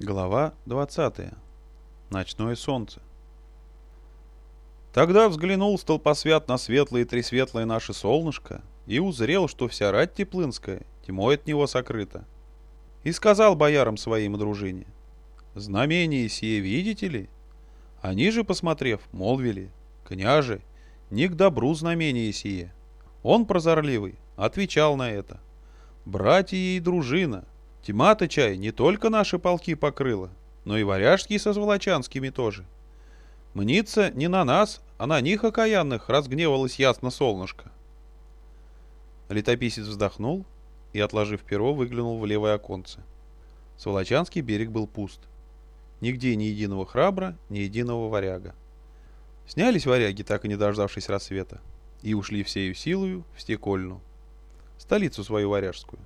Глава 20. Ночное солнце. Тогда взглянул столпосвят на светлое и тресветлое наше солнышко и узрел, что вся рать теплынская тьмой от него сокрыта. И сказал боярам своим и дружине, «Знамение сие видите ли?» Они же, посмотрев, молвили, «Княже, не к добру знамение сие». Он, прозорливый, отвечал на это, «Братья и дружина, Тьма-то чай не только наши полки покрыла, но и варяжские со зволочанскими тоже. Мнится не на нас, а на них окаянных разгневалось ясно солнышко. Летописец вздохнул и, отложив перо, выглянул в левое оконце. Сволочанский берег был пуст. Нигде ни единого храбра, ни единого варяга. Снялись варяги, так и не дождавшись рассвета, и ушли всею силою в Стекольну, столицу свою варяжскую.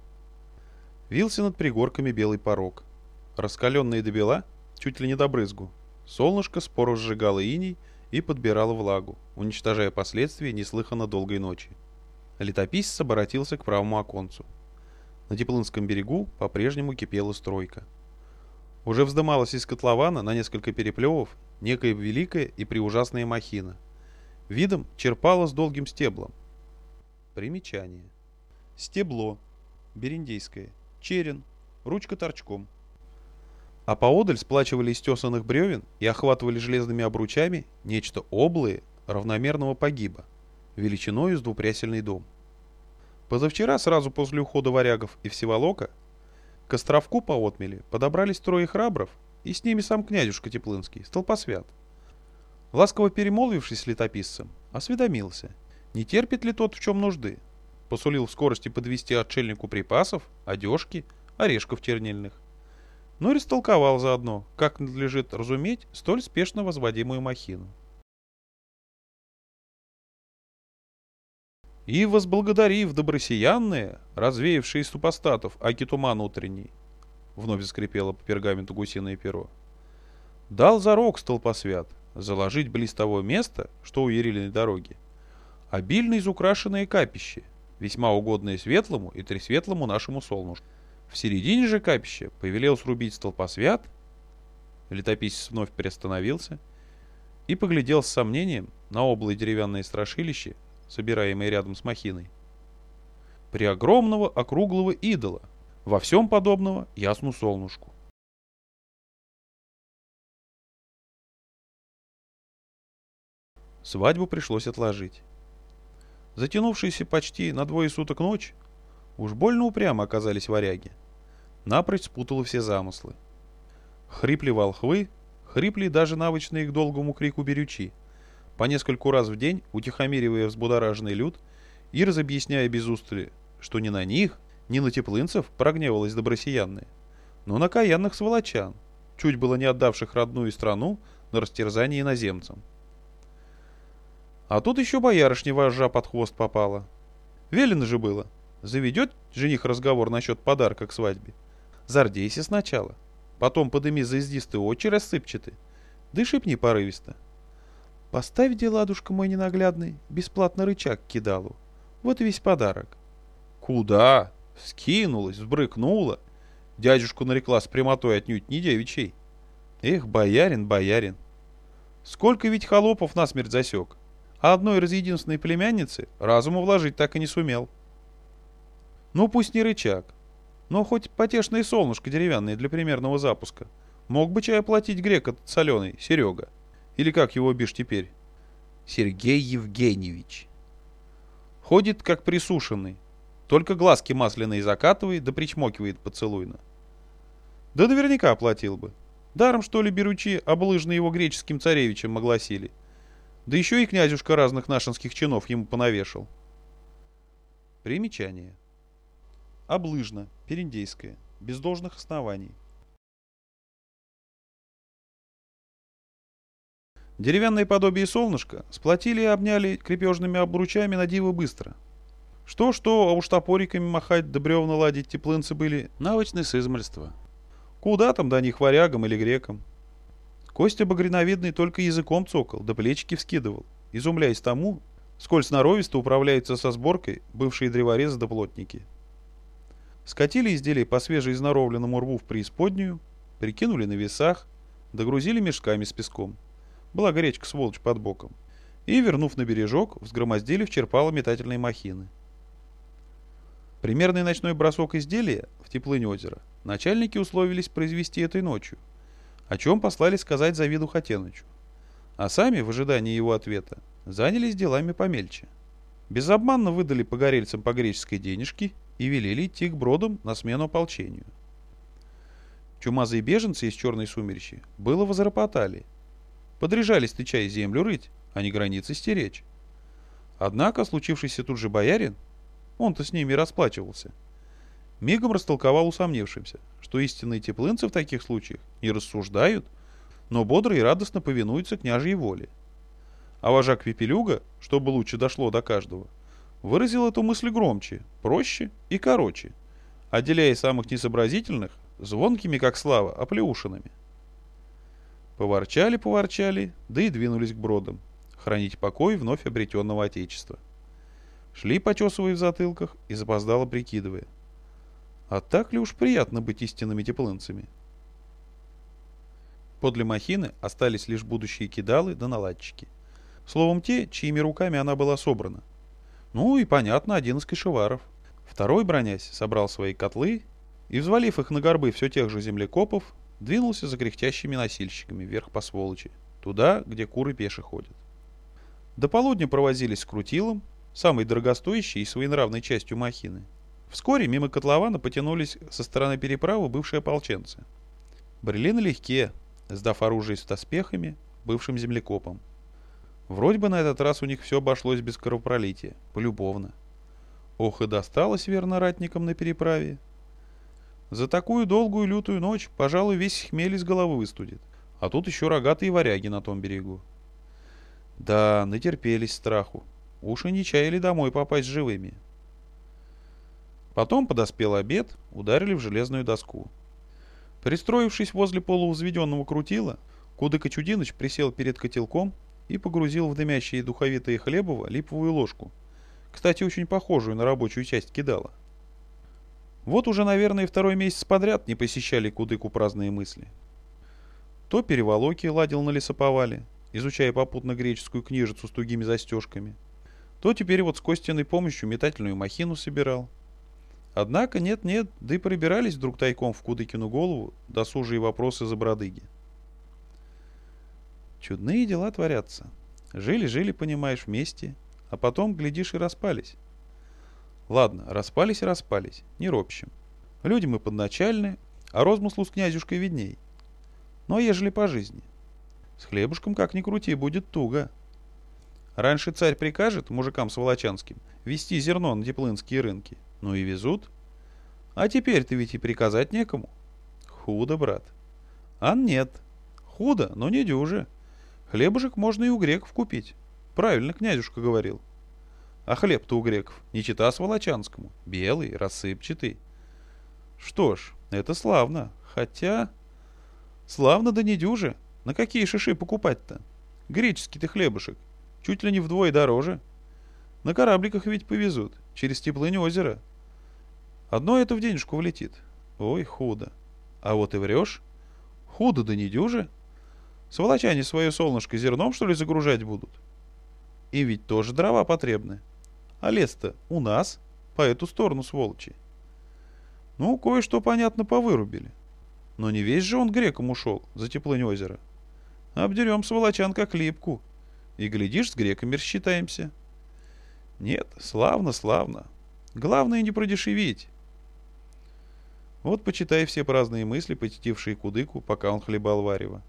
Вился над пригорками белый порог. Раскаленные до бела, чуть ли не до брызгу. Солнышко споро сжигало иней и подбирало влагу, уничтожая последствия неслыханно долгой ночи. Летописец обратился к правому оконцу. На Теплынском берегу по-прежнему кипела стройка. Уже вздымалась из котлована на несколько переплевов некая великая и преужасная махина. Видом черпала с долгим стеблом. Примечание. Стебло. Бериндейское черен, ручка торчком. А поодаль сплачивали из тесанных бревен и охватывали железными обручами нечто облые равномерного погиба, величиною с двупрясельный дом. Позавчера, сразу после ухода варягов и всеволока, к островку по отмели подобрались трое храбров, и с ними сам князюшка Теплынский, столпосвят. Ласково перемолвившись с летописцем, осведомился, не терпит ли тот в чем нужды, посулил в скорости подвести отшельнику припасов, одежки, орешков чернильных. Но растолковал заодно, как надлежит разуметь столь спешно возводимую махину. И возблагодарив добросиянные, развеявшие супостатов, аки туман утренний, вновь заскрипело по пергаменту гусиное перо, дал зарок столпосвят заложить близ того места, что у Ерилиной дороги, обильно изукрашенное капище — весьма угодное светлому и тресветлому нашему солнышку. В середине же капища повелел срубить столпосвят, летописец вновь приостановился и поглядел с сомнением на облые деревянные страшилище, собираемые рядом с махиной. При огромного округлого идола, во всем подобного ясну солнышку. Свадьбу пришлось отложить. Затянувшиеся почти на двое суток ночь, уж больно упрямо оказались варяги. Напрочь спутало все замыслы. Хрипли волхвы, хрипли даже навычные к долгому крику берючи, по нескольку раз в день утихомиривая взбудораженный люд и разобъясняя без устали, что ни на них, ни на теплынцев прогневалось добросиянные, но на каянных сволочан, чуть было не отдавших родную страну на растерзание иноземцам. А тут еще боярышня вожжа под хвост попала. Велено же было. Заведет жених разговор насчет подарка к свадьбе. Зардейся сначала. Потом подыми заездистые очи рассыпчаты. Да шипни порывисто. Поставь, деладушка мой ненаглядный, бесплатно рычаг кидалу. Вот весь подарок. Куда? Скинулась, взбрыкнула. Дядюшку нарекла с прямотой отнюдь не девичей. Эх, боярин, боярин. Сколько ведь холопов насмерть засек а одной из единственной племянницы разуму вложить так и не сумел. Ну пусть не рычаг, но хоть потешное солнышко деревянное для примерного запуска. Мог бы чай оплатить грек этот соленый, Серега. Или как его бишь теперь? Сергей Евгеньевич. Ходит как присушенный. Только глазки масляные закатывает да причмокивает поцелуйно. Да наверняка оплатил бы. Даром, что ли, беручи облыжно его греческим царевичем огласили. Да еще и князюшка разных нашинских чинов ему понавешал. Примечание. Облыжно, периндейское, без должных оснований. Деревянное подобие солнышка сплотили и обняли крепежными обручами на диво быстро. Что-что, а уж топориками махать да бревна ладить теплынцы были навычны с измальства. Куда там до них варягам или грекам? Костя багриновидный только языком цокал, да плечики вскидывал, изумляясь тому, сколь сноровисто управляются со сборкой бывшие древорезы да плотники. Скатили изделие по свежеизноровленному рву в преисподнюю, прикинули на весах, догрузили мешками с песком. Была гречка, сволочь, под боком. И, вернув на бережок, взгромоздили в черпало метательные махины. Примерный ночной бросок изделия в теплынь озера начальники условились произвести этой ночью, о чем послали сказать Завиду Хатенычу. А сами, в ожидании его ответа, занялись делами помельче. Безобманно выдали погорельцам по греческой денежке и велели идти к бродам на смену ополчению. Чумазые беженцы из черной сумеречи было возропотали. Подряжались тычая землю рыть, а не границы стеречь. Однако случившийся тут же боярин он-то с ними расплачивался. Мигом растолковал усомнившимся, что истинные теплынцы в таких случаях не рассуждают, но бодро и радостно повинуются княжьей воле. А вожак Пепелюга, чтобы лучше дошло до каждого, выразил эту мысль громче, проще и короче, отделяя самых несообразительных звонкими, как слава, оплеушинами. Поворчали-поворчали, да и двинулись к бродам, хранить покой вновь обретенного отечества. Шли, почесывая в затылках и запоздало прикидывая. А так ли уж приятно быть истинными теплынцами? Подле махины остались лишь будущие кидалы да наладчики. Словом, те, чьими руками она была собрана. Ну и, понятно, один из кошеваров. Второй, бронясь, собрал свои котлы и, взвалив их на горбы все тех же землекопов, двинулся за кряхтящими носильщиками вверх по сволочи, туда, где куры пеши ходят. До полудня провозились с крутилом, самой дорогостоящей и своенравной частью махины. Вскоре мимо котлована потянулись со стороны переправы бывшие ополченцы. Брели налегке, сдав оружие с доспехами бывшим землекопам. Вроде бы на этот раз у них все обошлось без кровопролития, полюбовно. Ох и досталось верно ратникам на переправе. За такую долгую лютую ночь, пожалуй, весь хмель из головы выстудит. А тут еще рогатые варяги на том берегу. Да, натерпелись страху. Уж и не чаяли домой попасть живыми. Потом подоспел обед, ударили в железную доску. Пристроившись возле полувзведенного крутила, Кудыка Чудиныч присел перед котелком и погрузил в дымящие духовитые хлебово липовую ложку, кстати, очень похожую на рабочую часть кидала. Вот уже, наверное, второй месяц подряд не посещали Кудыку праздные мысли. То переволоки ладил на лесоповале, изучая попутно греческую книжицу с тугими застежками – то теперь вот с Костиной помощью метательную махину собирал. Однако нет-нет, да и прибирались вдруг тайком в Кудыкину голову досужие вопросы за бродыги. Чудные дела творятся. Жили-жили, понимаешь, вместе, а потом, глядишь, и распались. Ладно, распались и распались, не ропщим. Люди мы подначальны, а розмыслу с князюшкой видней. Но ежели по жизни. С хлебушком, как ни крути, будет туго. Раньше царь прикажет мужикам с Волочанским вести зерно на теплынские рынки. Ну и везут. А теперь-то ведь и приказать некому. Худо, брат. А нет. Худо, но не дюже. Хлебушек можно и у греков купить. Правильно князюшка говорил. А хлеб-то у греков не чита с Волочанскому. Белый, рассыпчатый. Что ж, это славно. Хотя... Славно да не дюже. На какие шиши покупать-то? Греческий-то хлебушек. Чуть ли не вдвое дороже. На корабликах ведь повезут, через теплынь озера. Одно это в денежку влетит. Ой, худо. А вот и врешь. Худо да не дюже. Сволочане свое солнышко зерном, что ли, загружать будут? И ведь тоже дрова потребны. А лес-то у нас, по эту сторону, сволочи. Ну, кое-что, понятно, повырубили. Но не весь же он греком ушел за теплынь озера. Обдерем сволочан как липку. И, глядишь, с греками рассчитаемся. Нет, славно, славно. Главное не продешевить. Вот почитай все праздные мысли, посетившие Кудыку, пока он хлебал варево.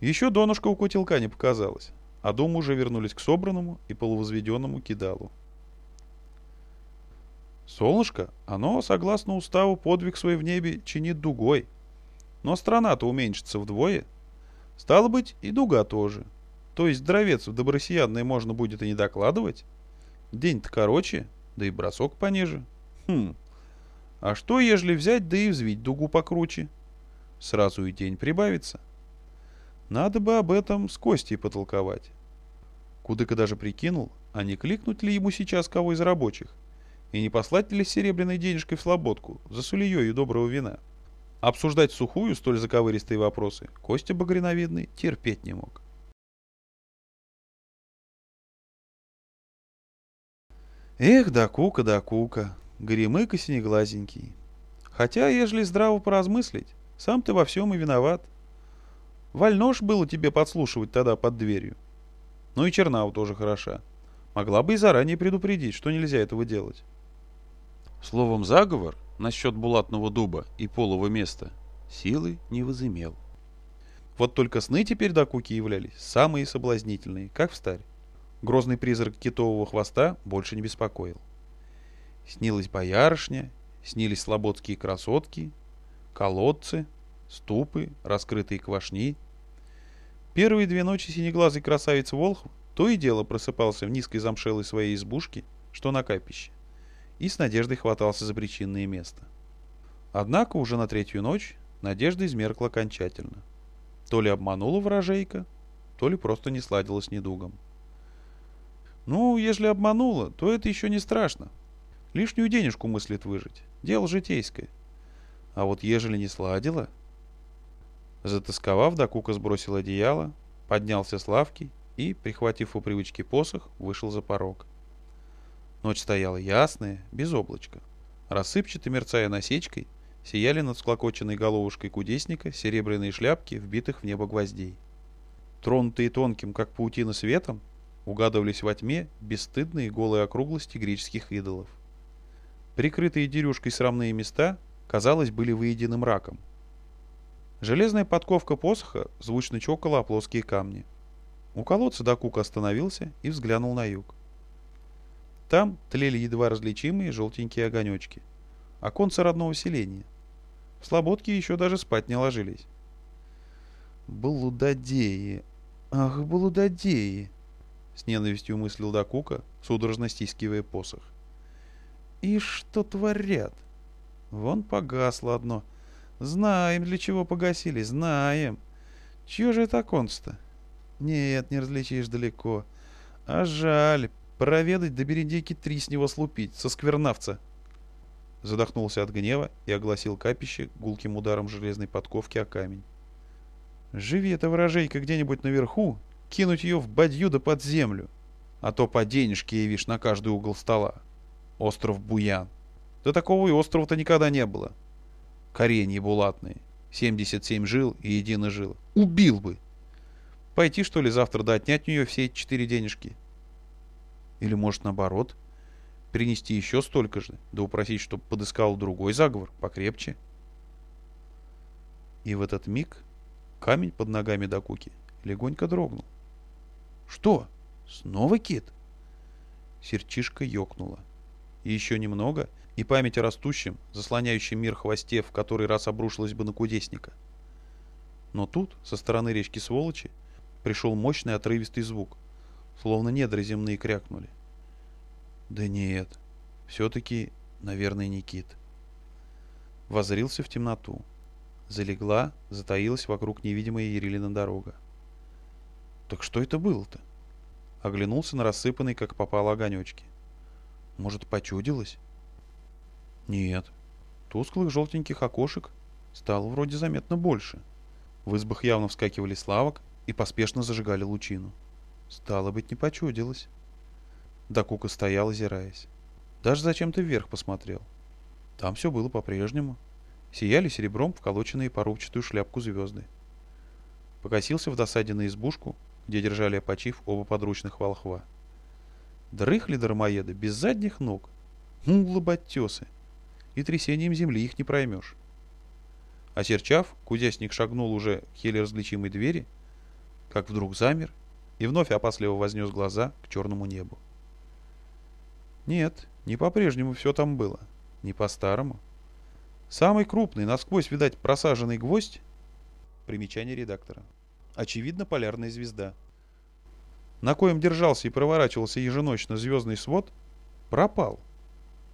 Еще донышко у котелка не показалось, а дом уже вернулись к собранному и полувозведенному кидалу. Солнышко, оно, согласно уставу, подвиг свой в небе чинит дугой. Но страна-то уменьшится вдвое. Стало быть, и дуга тоже. То есть дровец в добросиядной можно будет и не докладывать? День-то короче, да и бросок пониже. Хм, а что, ежели взять, да и взвить дугу покруче? Сразу и день прибавится. Надо бы об этом с Костей потолковать. Кудыка даже прикинул, а не кликнуть ли ему сейчас кого из рабочих, и не послать ли серебряной денежкой в слободку за сулеей доброго вина. Обсуждать сухую столь заковыристые вопросы Костя Багриновидный терпеть не мог. Эх, да кука, да кука, горемыка синеглазенький. Хотя, ежели здраво поразмыслить, сам ты во всем и виноват. Вольно ж было тебе подслушивать тогда под дверью. Ну и Чернау тоже хороша. Могла бы и заранее предупредить, что нельзя этого делать. Словом, заговор насчет булатного дуба и полого места силы не возымел. Вот только сны теперь до куки являлись самые соблазнительные, как в старе. Грозный призрак китового хвоста больше не беспокоил. Снилась боярышня, снились слободские красотки, колодцы, ступы, раскрытые квашни — Первые две ночи синеглазый красавец Волхв то и дело просыпался в низкой замшелой своей избушке, что на капище, и с надеждой хватался за причинное место. Однако уже на третью ночь надежда измеркла окончательно. То ли обманула ворожейка, то ли просто не сладила с недугом. Ну, если обманула, то это еще не страшно. Лишнюю денежку мыслит выжить. Дело житейское. А вот ежели не сладила, Затасковав, Дакука сбросил одеяло, поднялся с лавки и, прихватив у привычки посох, вышел за порог. Ночь стояла ясная, без облачка. Рассыпчато мерцая насечкой, сияли над склокоченной головушкой кудесника серебряные шляпки, вбитых в небо гвоздей. Тронутые тонким, как паутина светом, угадывались во тьме бесстыдные голые округлости греческих идолов. Прикрытые дерюшкой срамные места, казалось, были выедены мраком, Железная подковка посоха звучно чокала о плоские камни. У колодца Дакук остановился и взглянул на юг. Там тлели едва различимые желтенькие огонечки. Оконца родного селения. В слободке еще даже спать не ложились. «Блудодеи! Ах, блудодеи!» С ненавистью мыслил Дакука, судорожно стискивая посох. «И что творят? Вон погасло одно — Знаем, для чего погасили, знаем. Чье же это оконце-то? Нет, не различишь далеко. А жаль, проведать до Берендейки три с него слупить, со сквернавца. Задохнулся от гнева и огласил капище гулким ударом железной подковки о камень. Живи эта ворожейка где-нибудь наверху, кинуть ее в бадью да под землю. А то по денежке явишь на каждый угол стола. Остров Буян. Да такого и острова-то никогда не было коренья булатные, 77 жил и едино жил. Убил бы! Пойти, что ли, завтра да отнять у нее все эти четыре денежки? Или, может, наоборот, принести еще столько же, да упросить, чтобы подыскал другой заговор, покрепче? И в этот миг камень под ногами Дакуки легонько дрогнул. «Что? Снова кит?» Серчишка ёкнула. И еще немного, и память о растущем, заслоняющем мир хвосте, в который раз обрушилась бы на кудесника. Но тут, со стороны речки Сволочи, пришел мощный отрывистый звук, словно недра земные крякнули. Да нет, все-таки, наверное, не кит. Возрился в темноту. Залегла, затаилась вокруг невидимая Ерилина дорога. Так что это было-то? Оглянулся на рассыпанный, как попало, огонечки. Может, почудилось? Нет. Тусклых желтеньких окошек стало вроде заметно больше. В избах явно вскакивали славок и поспешно зажигали лучину. Стало быть, не почудилось. Дакука стоял, озираясь. Даже зачем-то вверх посмотрел. Там все было по-прежнему. Сияли серебром вколоченные по рубчатую шляпку звезды. Покосился в досаде на избушку, где держали опочив оба подручных волхва. Дрыхли дармоеды без задних ног. Ну, лоботесы и трясением земли их не проймешь. Осерчав, кудесник шагнул уже к еле различимой двери, как вдруг замер и вновь опасливо вознес глаза к черному небу. Нет, не по-прежнему все там было, не по-старому. Самый крупный, насквозь, видать, просаженный гвоздь — примечание редактора. Очевидно, полярная звезда. На коем держался и проворачивался еженочно звездный свод, пропал.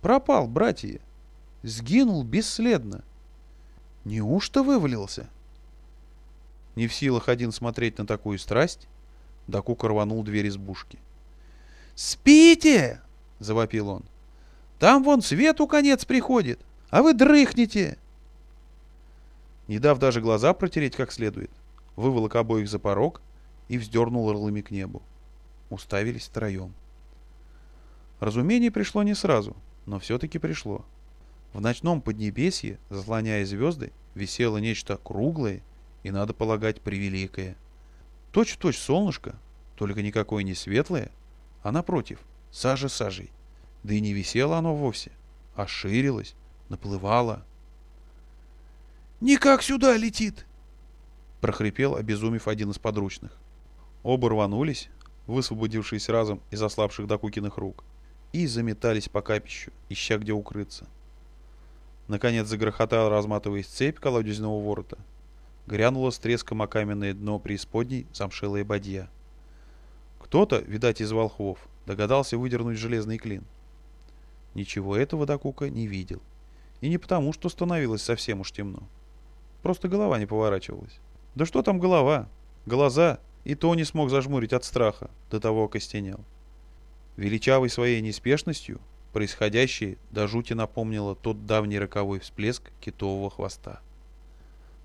Пропал, братья! Сгинул бесследно. Неужто вывалился? Не в силах один смотреть на такую страсть, Дакука рванул дверь избушки. «Спите!» — завопил он. «Там вон свету конец приходит, а вы дрыхнете!» не дав даже глаза протереть как следует, выволок обоих за порог и вздернул орлыми к небу. Уставились втроем. Разумение пришло не сразу, но все-таки пришло. В ночном поднебесье, заслоняя звезды, висело нечто круглое и, надо полагать, превеликое. Точь-в-точь солнышко, только никакое не светлое, а напротив, сажа сажей. Да и не висело оно вовсе, а ширилось, наплывало. «Никак сюда летит!» — прохрипел, обезумев один из подручных. Оба рванулись, высвободившись разом из ослабших Докукиных рук, и заметались по капищу, ища где укрыться. Наконец загрохотала, разматываясь цепь колодезного ворота. Грянуло с треском о каменное дно преисподней замшелая бадья. Кто-то, видать, из волхвов, догадался выдернуть железный клин. Ничего этого Дакука не видел. И не потому, что становилось совсем уж темно. Просто голова не поворачивалась. Да что там голова? Глаза и то не смог зажмурить от страха, до того окостенел. Величавой своей неспешностью происходящее до жути напомнило тот давний роковой всплеск китового хвоста.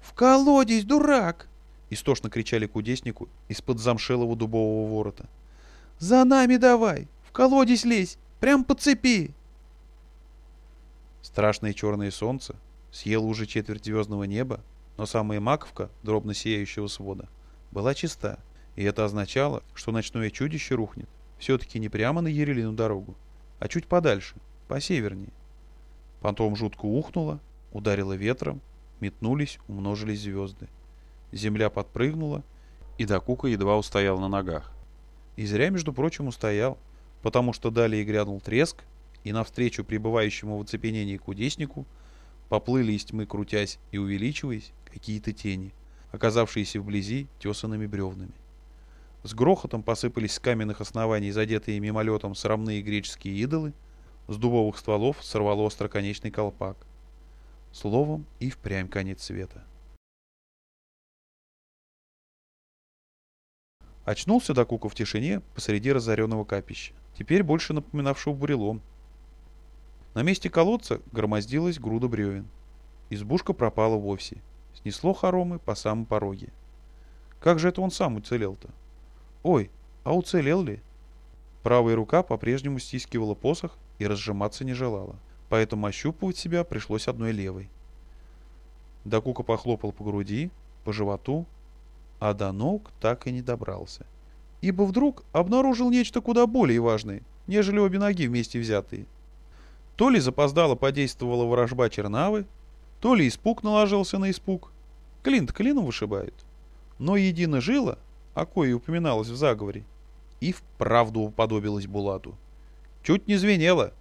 «В колодец, дурак!» — истошно кричали кудеснику из-под замшелого дубового ворота. «За нами давай! В колодец лезь! Прям по цепи!» Страшное черное солнце съело уже четверть звездного неба, но самая маковка, дробно сияющего свода, была чиста, и это означало, что ночное чудище рухнет все-таки не прямо на Ерелину дорогу, а чуть подальше, по севернее. Потом жутко ухнуло, ударило ветром, метнулись, умножились звезды. Земля подпрыгнула, и Дакука едва устоял на ногах. И зря, между прочим, устоял, потому что далее грянул треск, и навстречу пребывающему в оцепенении кудеснику поплыли из тьмы, крутясь и увеличиваясь, какие-то тени, оказавшиеся вблизи тесанными бревнами. С грохотом посыпались с каменных оснований задетые мимолетом срамные греческие идолы, с дубовых стволов сорвало остроконечный колпак. Словом, и впрямь конец света. Очнулся Дакука в тишине посреди разоренного капища, теперь больше напоминавшего бурелом. На месте колодца громоздилась груда бревен. Избушка пропала вовсе. Снесло хоромы по самой пороге. Как же это он сам уцелел-то? Ой, а уцелел ли? Правая рука по-прежнему стискивала посох и разжиматься не желала, поэтому ощупывать себя пришлось одной левой. Дакука похлопал по груди, по животу, а до ног так и не добрался. Ибо вдруг обнаружил нечто куда более важное, нежели обе ноги вместе взятые. То ли запоздало подействовала ворожба Чернавы, то ли испуг наложился на испуг. Клин-то клином вышибают. Но едино жила, о коей упоминалось в заговоре, и вправду уподобилась Булату. Чуть не звенело.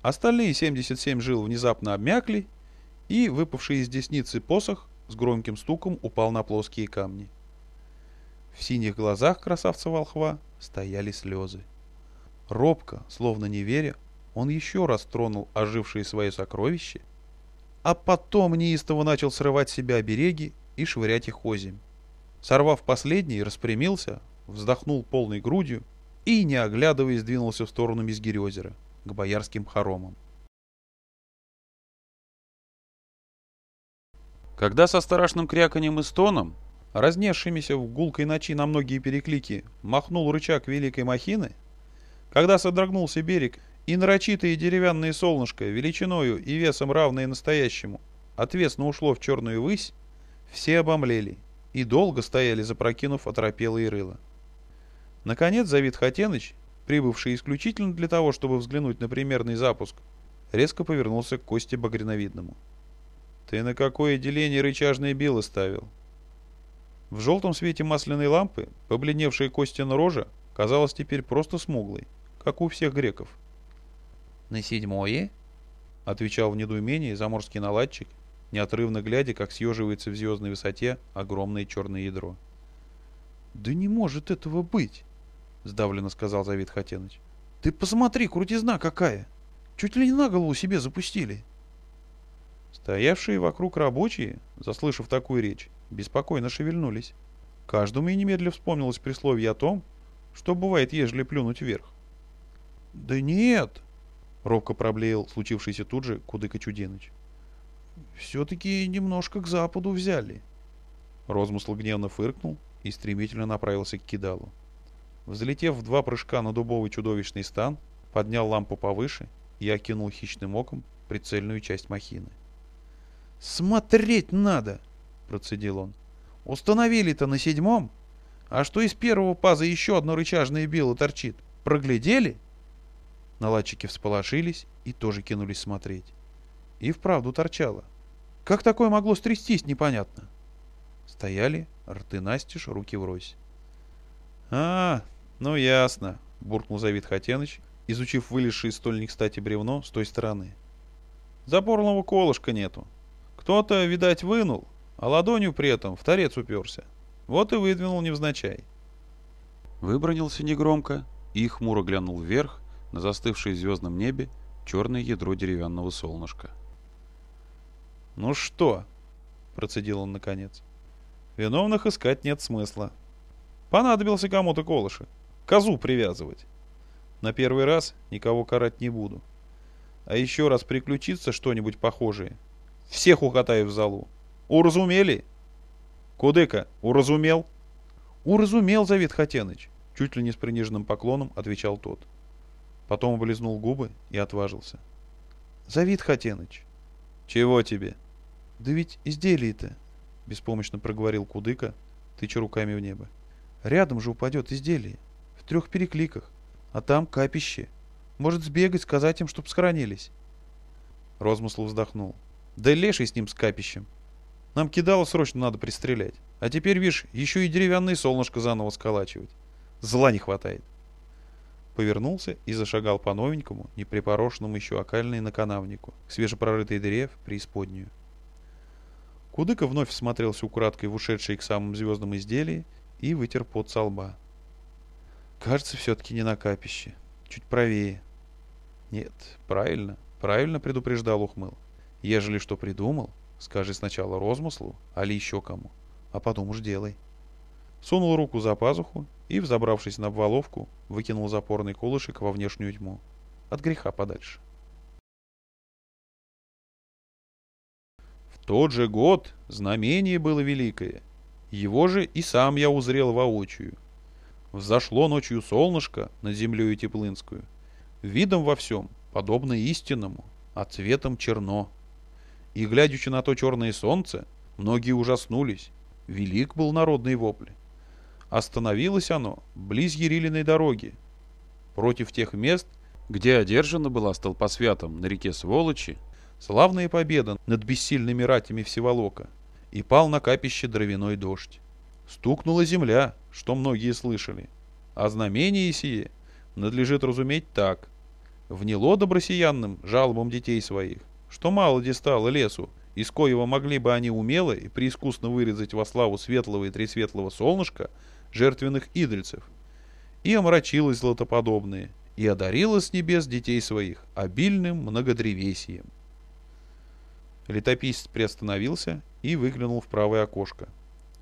Остальные 77 жил внезапно обмякли, и выпавший из десницы посох с громким стуком упал на плоские камни. В синих глазах красавца-волхва стояли слезы. Робко, словно не веря, он еще раз тронул ожившие свои сокровища, а потом неистово начал срывать себя обереги и швырять их озимь. Сорвав последний, распрямился, вздохнул полной грудью и, не оглядываясь, двинулся в сторону Мизгирь-озера, к боярским хоромам. Когда со страшным кряканьем и стоном, разнесшимися в гулкой ночи на многие переклики, махнул рычаг великой махины, когда содрогнулся берег и нарочитое деревянное солнышко, величиною и весом равное настоящему, отвесно ушло в черную высь, все обомлели — и долго стояли, запрокинув оторопелые рыла. Наконец Завид Хатеныч, прибывший исключительно для того, чтобы взглянуть на примерный запуск, резко повернулся к Косте Багриновидному. «Ты на какое деление рычажные билы ставил?» В желтом свете масляной лампы побледневшая Костина рожа казалась теперь просто смуглой, как у всех греков. «На седьмое?» — отвечал в недоумении заморский наладчик неотрывно глядя, как съеживается в звездной высоте огромное черное ядро. «Да не может этого быть!» — сдавленно сказал Завид Хатеныч. «Ты посмотри, крутизна какая! Чуть ли не на голову себе запустили!» Стоявшие вокруг рабочие, заслышав такую речь, беспокойно шевельнулись. Каждому и немедля вспомнилось присловие о том, что бывает, ежели плюнуть вверх. «Да нет!» — робко проблеял случившийся тут же Кудыка Чудиныч. все-таки немножко к западу взяли. Розмысл гневно фыркнул и стремительно направился к кидалу. Взлетев в два прыжка на дубовый чудовищный стан, поднял лампу повыше и окинул хищным оком прицельную часть махины. «Смотреть надо!» — процедил он. «Установили-то на седьмом, а что из первого паза еще одно рычажное било торчит? Проглядели?» Наладчики всполошились и тоже кинулись смотреть. И вправду торчало. Как такое могло стрястись, непонятно. Стояли, рты настежь, руки врозь. «А, ну ясно», — буркнул Завид Хатеныч, изучив вылезшее из столь кстати бревно с той стороны. «Запорного колышка нету. Кто-то, видать, вынул, а ладонью при этом в торец уперся. Вот и выдвинул невзначай». Выбронился негромко и хмуро глянул вверх на застывшее звездном небе черное ядро деревянного солнышка. «Ну что?» — процедил он наконец. «Виновных искать нет смысла. Понадобился кому-то колышек. Козу привязывать. На первый раз никого карать не буду. А еще раз приключится что-нибудь похожее. Всех укатаю в залу. Уразумели? Кудыка, уразумел? Уразумел, Завид Хатеныч. Чуть ли не с приниженным поклоном отвечал тот. Потом облизнул губы и отважился. Завид Хатеныч. Чего тебе? Да ведь изделие-то, беспомощно проговорил Кудыка, тыча руками в небо. Рядом же упадет изделие. В трех перекликах. А там капище. Может сбегать, сказать им, чтоб сохранились. Розмысл вздохнул. Да леший с ним с капищем. Нам кидало срочно надо пристрелять. А теперь, видишь, еще и деревянное солнышко заново сколачивать. Зла не хватает. Повернулся и зашагал по новенькому, неприпорошенному еще окальной наканавнику, к свежепрорытой дыре в преисподнюю. Кудыка вновь всмотрелся украдкой в ушедшие к самым звездам изделия и вытер пот со лба. Кажется, все-таки не на капище. Чуть правее. Нет, правильно, правильно предупреждал Ухмыл. Ежели что придумал, скажи сначала розмыслу, али еще кому, а потом уж делай. Сунул руку за пазуху и, взобравшись на обваловку, выкинул запорный колышек во внешнюю тьму. От греха подальше. В тот же год знамение было великое. Его же и сам я узрел воочию. Взошло ночью солнышко над землею Теплынскую. Видом во всем, подобно истинному, а цветом черно. И, глядячи на то черное солнце, многие ужаснулись. Велик был народный вопль. Остановилось оно близ Ерилиной дороги, против тех мест, где одержана была столпосвятом на реке Сволочи славная победа над бессильными ратями Всеволока, и пал на капище дровяной дождь. Стукнула земля, что многие слышали, а знамение сие надлежит разуметь так. Внело добросиянным жалобам детей своих, что мало стало лесу, из коего могли бы они умело и преискусно вырезать во славу светлого и тресветлого солнышка жертвенных идольцев, и омрачилось златоподобное, и одарила с небес детей своих обильным многодревесием. Летописец приостановился и выглянул в правое окошко.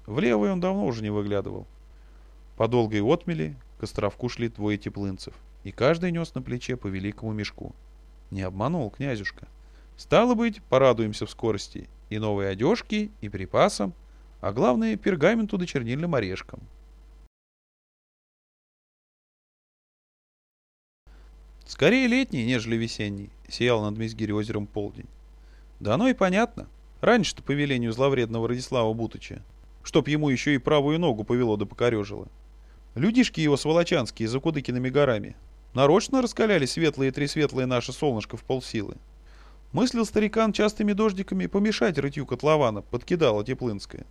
В левое он давно уже не выглядывал. По долгой отмели к островку шли двое теплынцев, и каждый нес на плече по великому мешку. Не обманул князюшка. Стало быть, порадуемся в скорости и новой одежке, и припасам, а главное, пергаменту да чернильным орешкам. Скорее летний, нежели весенний, сиял над Мизгири озером полдень. Да оно и понятно. Раньше-то по велению зловредного Радислава Бутыча, чтоб ему еще и правую ногу повело да покорежило. Людишки его сволочанские за Кудыкиными горами нарочно раскаляли светлые и тресветлые наше солнышко в полсилы. Мыслил старикан частыми дождиками помешать рытью котлована, подкидала Теплынская.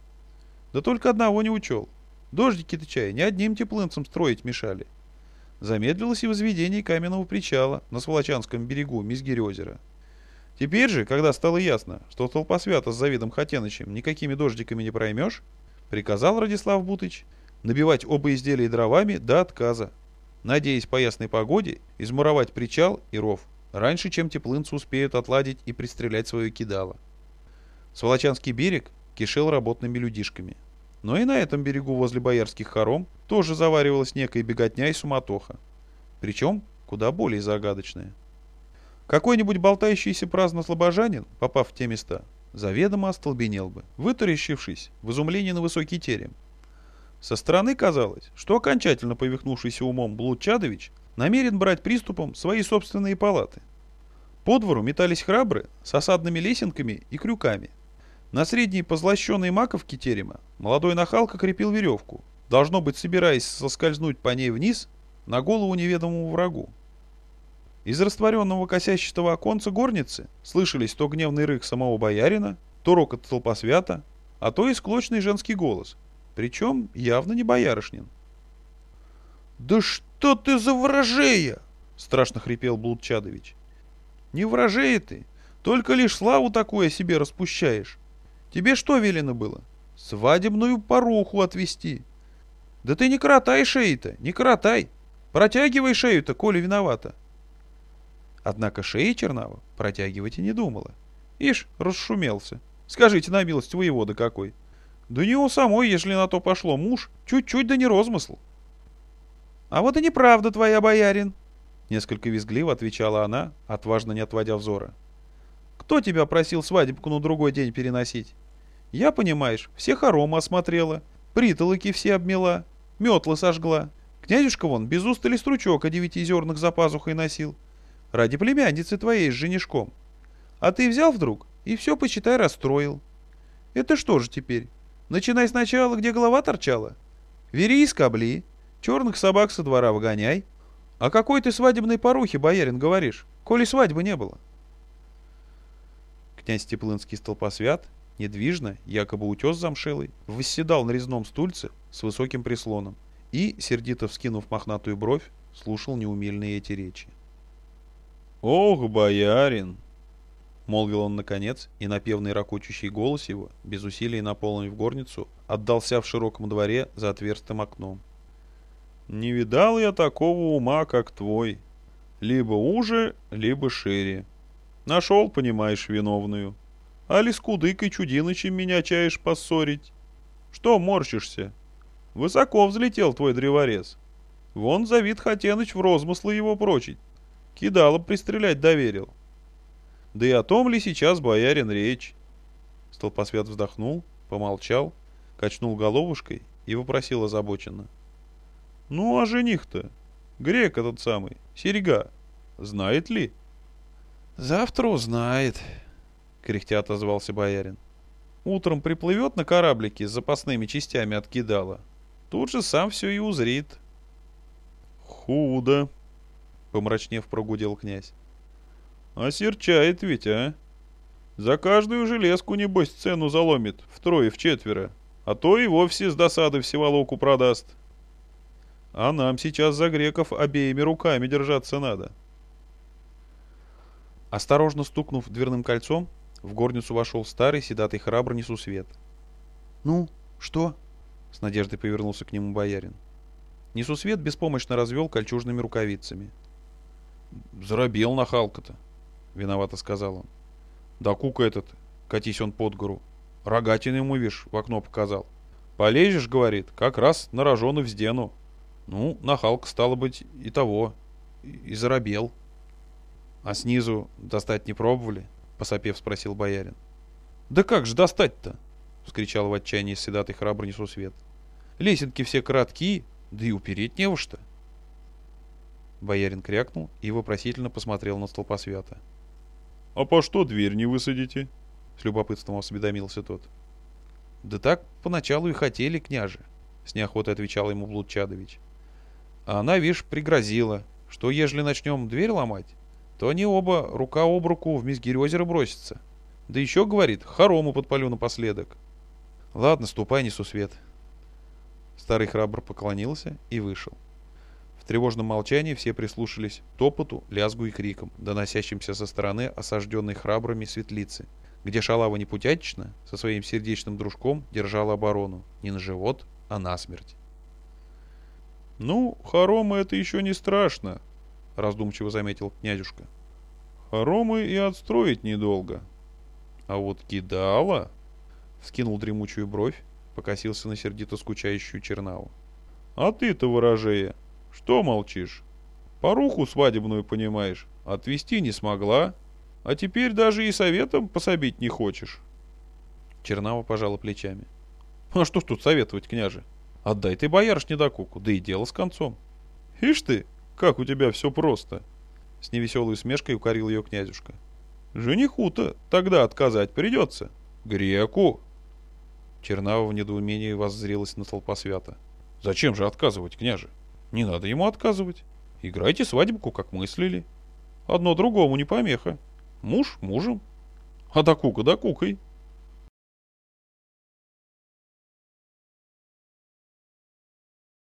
Да только одного не учел. Дождики-то чай не одним теплынцам строить мешали. Замедлилось и возведение каменного причала на Сволочанском берегу Мизгирь-озера. Теперь же, когда стало ясно, что толпосвята с Завидом Хатенычем никакими дождиками не проймешь, приказал Радислав Бутыч набивать оба изделия дровами до отказа, надеясь по ясной погоде измуровать причал и ров раньше, чем теплынцы успеют отладить и пристрелять свое кидало. Сволочанский берег кишел работными людишками – но и на этом берегу возле боярских хором тоже заваривалась некая беготня и суматоха. Причем куда более загадочная. Какой-нибудь болтающийся праздно слабожанин, попав в те места, заведомо остолбенел бы, вытаращившись в изумлении на высокий терем. Со стороны казалось, что окончательно повихнувшийся умом Блудчадович намерен брать приступом свои собственные палаты. По двору метались храбры с осадными лесенками и крюками. На средней позлощенной маковке терема молодой нахалка крепил веревку, должно быть, собираясь соскользнуть по ней вниз на голову неведомому врагу. Из растворенного косящего оконца горницы слышались то гневный рык самого боярина, то рокот толпосвята, а то и склочный женский голос, причем явно не боярышнин. «Да что ты за вражея!» — страшно хрипел Блудчадович. «Не вражея ты, только лишь славу такую о себе распущаешь. Тебе что велено было? Свадебную поруху отвести. Да ты не кротай шеи-то, не кротай. Протягивай шею-то, коли виновата. Однако шеи Чернава протягивать и не думала. Ишь, расшумелся. Скажите на милость воевода какой. Да него самой, если на то пошло, муж, чуть-чуть да не розмысл. А вот и неправда твоя, боярин, несколько визгливо отвечала она, отважно не отводя взора. Кто тебя просил свадебку на другой день переносить? Я, понимаешь, все хоромы осмотрела, притолоки все обмела, метлы сожгла. Князюшка вон без устали стручок о девяти зернах за пазухой носил. Ради племянницы твоей с женишком. А ты взял вдруг и все, почитай, расстроил. Это что же теперь? Начинай сначала, где голова торчала. Вери и скобли, черных собак со двора выгоняй. А какой ты свадебной порухе, боярин, говоришь, коли свадьбы не было? Князь Теплынский столпосвят, недвижно, якобы утес замшелый, восседал на резном стульце с высоким прислоном и, сердито вскинув мохнатую бровь, слушал неумельные эти речи. «Ох, боярин!» — молвил он наконец, и напевный ракочущий голос его, без усилий наполнив горницу, отдался в широком дворе за отверстым окном. «Не видал я такого ума, как твой. Либо уже, либо шире. Нашел, понимаешь, виновную. Али с Кудыкой Чудинычем меня чаешь поссорить? Что морщишься? Высоко взлетел твой древорез. Вон Завид Хатеныч в розмыслы его прочить. Кидало пристрелять доверил. Да и о том ли сейчас боярин речь? Столпосвят вздохнул, помолчал, качнул головушкой и вопросил озабоченно. Ну а жених-то? Грек этот самый, серега, знает ли? Завтра узнает, кряхтя отозвался боярин. Утром приплывет на кораблике с запасными частями от кидала. Тут же сам все и узрит. Худо, помрачнев прогудел князь. Осерчает ведь, а? За каждую железку, небось, цену заломит, втрое, в четверо, а то и вовсе с досады всеволоку продаст. А нам сейчас за греков обеими руками держаться надо. Осторожно стукнув дверным кольцом, в горницу вошел старый седатый храбр Несусвет. «Ну, что?» — с надеждой повернулся к нему боярин. Несусвет беспомощно развел кольчужными рукавицами. «Заробел нахалка-то», — виновато сказал он. «Да кука этот, катись он под гору. Рогатин ему, вишь, в окно показал. Полезешь, — говорит, — как раз на рожону вздену. Ну, нахалка, стало быть, и того, и, и заробел». «А снизу достать не пробовали?» — посопев спросил боярин. «Да как же достать-то?» — вскричал в отчаянии седатый храбрый несусвет. «Лесенки все короткие, да и упереть не во что». Боярин крякнул и вопросительно посмотрел на столпосвята. «А по что дверь не высадите?» — с любопытством осведомился тот. «Да так поначалу и хотели, княже», — с неохотой отвечал ему Блудчадович. «А она, вишь, пригрозила, что ежели начнем дверь ломать, то они оба рука об руку в мизгирь озера бросятся. Да еще, говорит, хорому подпалю напоследок». «Ладно, ступай, несу свет». Старый храбр поклонился и вышел тревожном молчании все прислушались топоту, лязгу и крикам, доносящимся со стороны осажденной храбрыми светлицы, где шалава непутятична со своим сердечным дружком держала оборону не на живот, а на смерть. «Ну, хоромы это еще не страшно», — раздумчиво заметил князюшка. «Хоромы и отстроить недолго. А вот кидала...» — вскинул дремучую бровь, покосился на сердито скучающую Чернаву. «А ты-то, ворожея, что молчишь? Поруху свадебную, понимаешь, отвести не смогла, а теперь даже и советом пособить не хочешь. Чернава пожала плечами. А что ж тут советовать, княже? Отдай ты боярышне до куку, да и дело с концом. Ишь ты, как у тебя все просто. С невеселой усмешкой укорил ее князюшка. Жениху-то тогда отказать придется. Греку. Чернава в недоумении воззрелась на свята. Зачем же отказывать, княже? Не надо ему отказывать. Играйте свадебку, как мыслили. Одно другому не помеха. Муж мужем. А докука докукой.